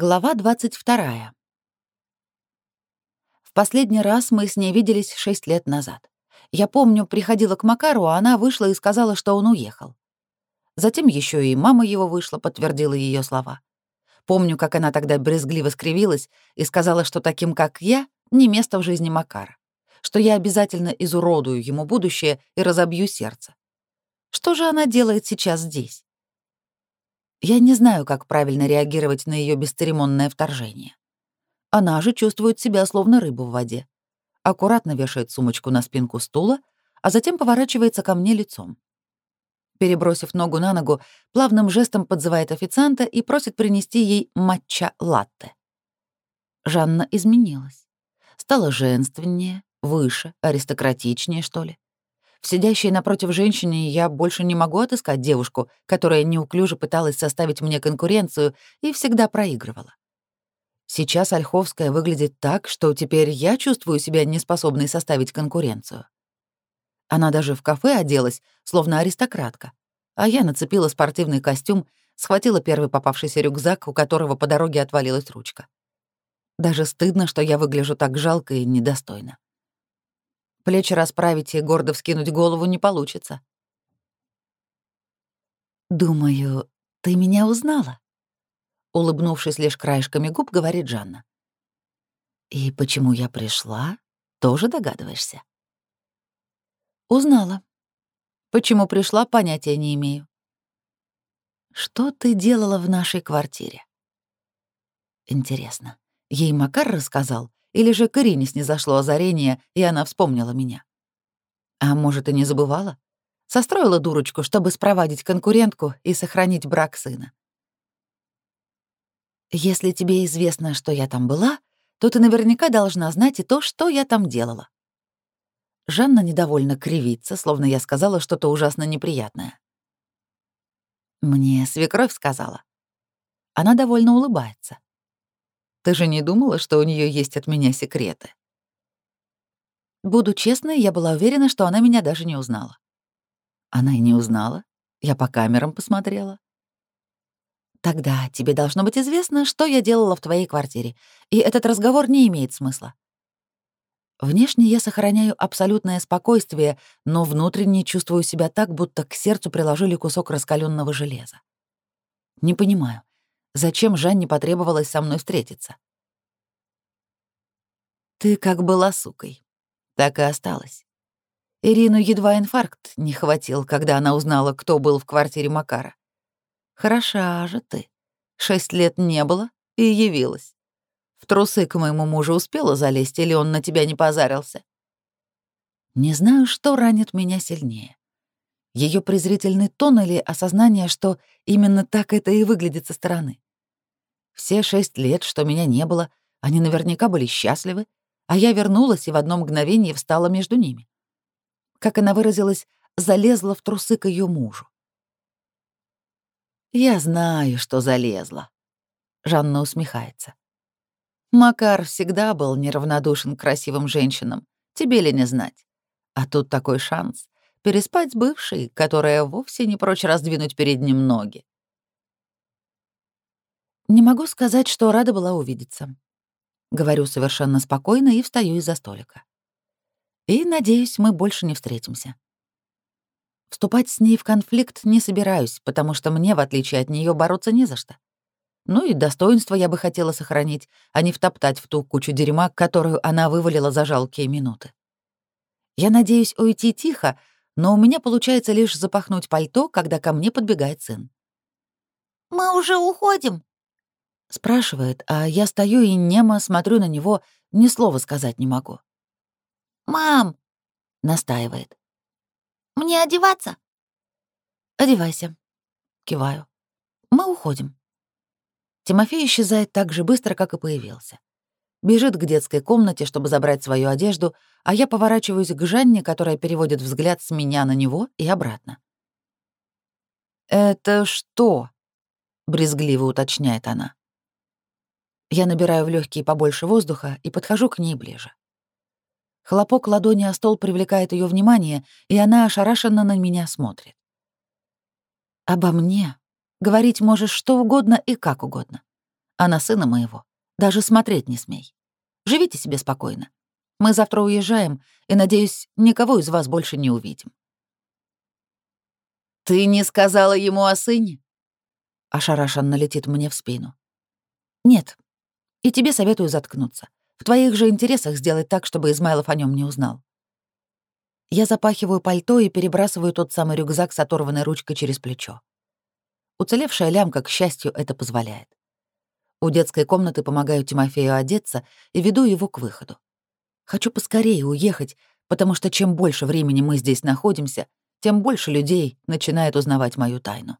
Глава 22. В последний раз мы с ней виделись шесть лет назад. Я помню, приходила к Макару, а она вышла и сказала, что он уехал. Затем еще и мама его вышла, подтвердила ее слова. Помню, как она тогда брезгливо скривилась и сказала, что таким, как я, не место в жизни Макара, что я обязательно изуродую ему будущее и разобью сердце. Что же она делает сейчас здесь? Я не знаю, как правильно реагировать на ее бесцеремонное вторжение. Она же чувствует себя словно рыбу в воде. Аккуратно вешает сумочку на спинку стула, а затем поворачивается ко мне лицом. Перебросив ногу на ногу, плавным жестом подзывает официанта и просит принести ей матча-латте. Жанна изменилась. Стала женственнее, выше, аристократичнее, что ли. Сидящей напротив женщине я больше не могу отыскать девушку, которая неуклюже пыталась составить мне конкуренцию и всегда проигрывала. Сейчас Ольховская выглядит так, что теперь я чувствую себя неспособной составить конкуренцию. Она даже в кафе оделась, словно аристократка, а я нацепила спортивный костюм, схватила первый попавшийся рюкзак, у которого по дороге отвалилась ручка. Даже стыдно, что я выгляжу так жалко и недостойно. Плечи расправить и гордо вскинуть голову не получится. «Думаю, ты меня узнала?» Улыбнувшись лишь краешками губ, говорит Жанна. «И почему я пришла, тоже догадываешься?» «Узнала. Почему пришла, понятия не имею». «Что ты делала в нашей квартире?» «Интересно, ей Макар рассказал или же к Ирине снизошло озарение, и она вспомнила меня. А может, и не забывала? Состроила дурочку, чтобы спровадить конкурентку и сохранить брак сына. «Если тебе известно, что я там была, то ты наверняка должна знать и то, что я там делала». Жанна недовольно кривится, словно я сказала что-то ужасно неприятное. «Мне свекровь сказала». Она довольно улыбается. Ты же не думала, что у нее есть от меня секреты?» Буду честной, я была уверена, что она меня даже не узнала. Она и не узнала. Я по камерам посмотрела. Тогда тебе должно быть известно, что я делала в твоей квартире, и этот разговор не имеет смысла. Внешне я сохраняю абсолютное спокойствие, но внутренне чувствую себя так, будто к сердцу приложили кусок раскаленного железа. Не понимаю, Зачем Жанне потребовалось со мной встретиться? Ты как была сукой, так и осталась. Ирину едва инфаркт не хватил, когда она узнала, кто был в квартире Макара. Хороша же ты. Шесть лет не было и явилась. В трусы к моему мужу успела залезть, или он на тебя не позарился? Не знаю, что ранит меня сильнее. Ее презрительный тон или осознание, что именно так это и выглядит со стороны. Все шесть лет, что меня не было, они наверняка были счастливы, а я вернулась и в одно мгновение встала между ними. Как она выразилась, залезла в трусы к ее мужу. «Я знаю, что залезла», — Жанна усмехается. «Макар всегда был неравнодушен к красивым женщинам, тебе ли не знать. А тут такой шанс — переспать с бывшей, которая вовсе не прочь раздвинуть перед ним ноги. «Не могу сказать, что рада была увидеться». Говорю совершенно спокойно и встаю из-за столика. «И, надеюсь, мы больше не встретимся». Вступать с ней в конфликт не собираюсь, потому что мне, в отличие от нее, бороться не за что. Ну и достоинство я бы хотела сохранить, а не втоптать в ту кучу дерьма, которую она вывалила за жалкие минуты. Я надеюсь уйти тихо, но у меня получается лишь запахнуть пальто, когда ко мне подбегает сын. «Мы уже уходим», — спрашивает, а я стою и немо смотрю на него, ни слова сказать не могу. «Мам!» — настаивает. «Мне одеваться?» «Одевайся», — киваю. «Мы уходим». Тимофей исчезает так же быстро, как и появился бежит к детской комнате, чтобы забрать свою одежду, а я поворачиваюсь к Жанне, которая переводит взгляд с меня на него и обратно. «Это что?» — брезгливо уточняет она. Я набираю в легкие побольше воздуха и подхожу к ней ближе. Хлопок ладони о стол привлекает ее внимание, и она ошарашенно на меня смотрит. «Обо мне говорить можешь что угодно и как угодно. Она сына моего. Даже смотреть не смей. Живите себе спокойно. Мы завтра уезжаем, и, надеюсь, никого из вас больше не увидим». «Ты не сказала ему о сыне?» Ошарашенно налетит мне в спину. «Нет. И тебе советую заткнуться. В твоих же интересах сделать так, чтобы Измайлов о нем не узнал». Я запахиваю пальто и перебрасываю тот самый рюкзак с оторванной ручкой через плечо. Уцелевшая лямка, к счастью, это позволяет. У детской комнаты помогаю Тимофею одеться и веду его к выходу. Хочу поскорее уехать, потому что чем больше времени мы здесь находимся, тем больше людей начинает узнавать мою тайну.